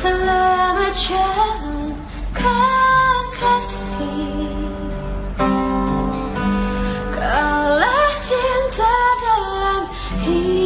Selamat jalan kekasih. Kalah cinta dalam hidup.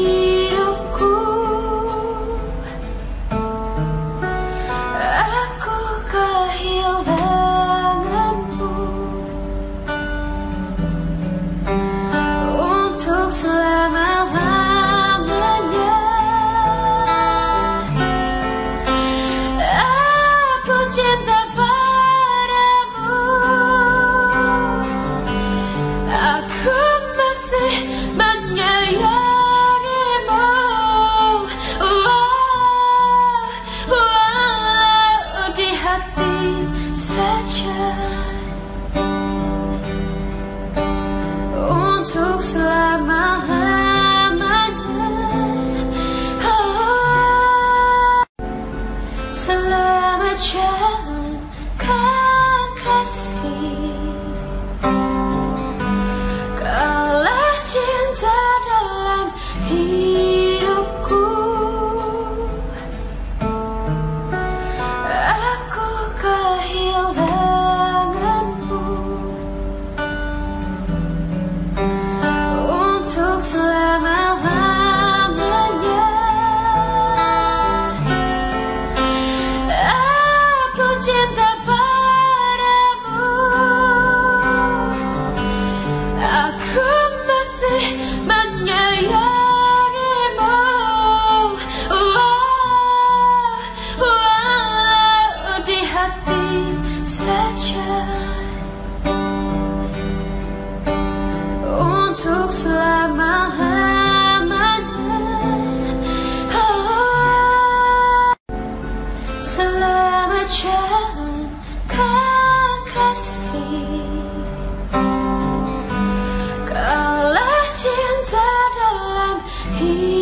selama-lamanya oh, Selama jalan kasih Kaulah cinta dalam hidup.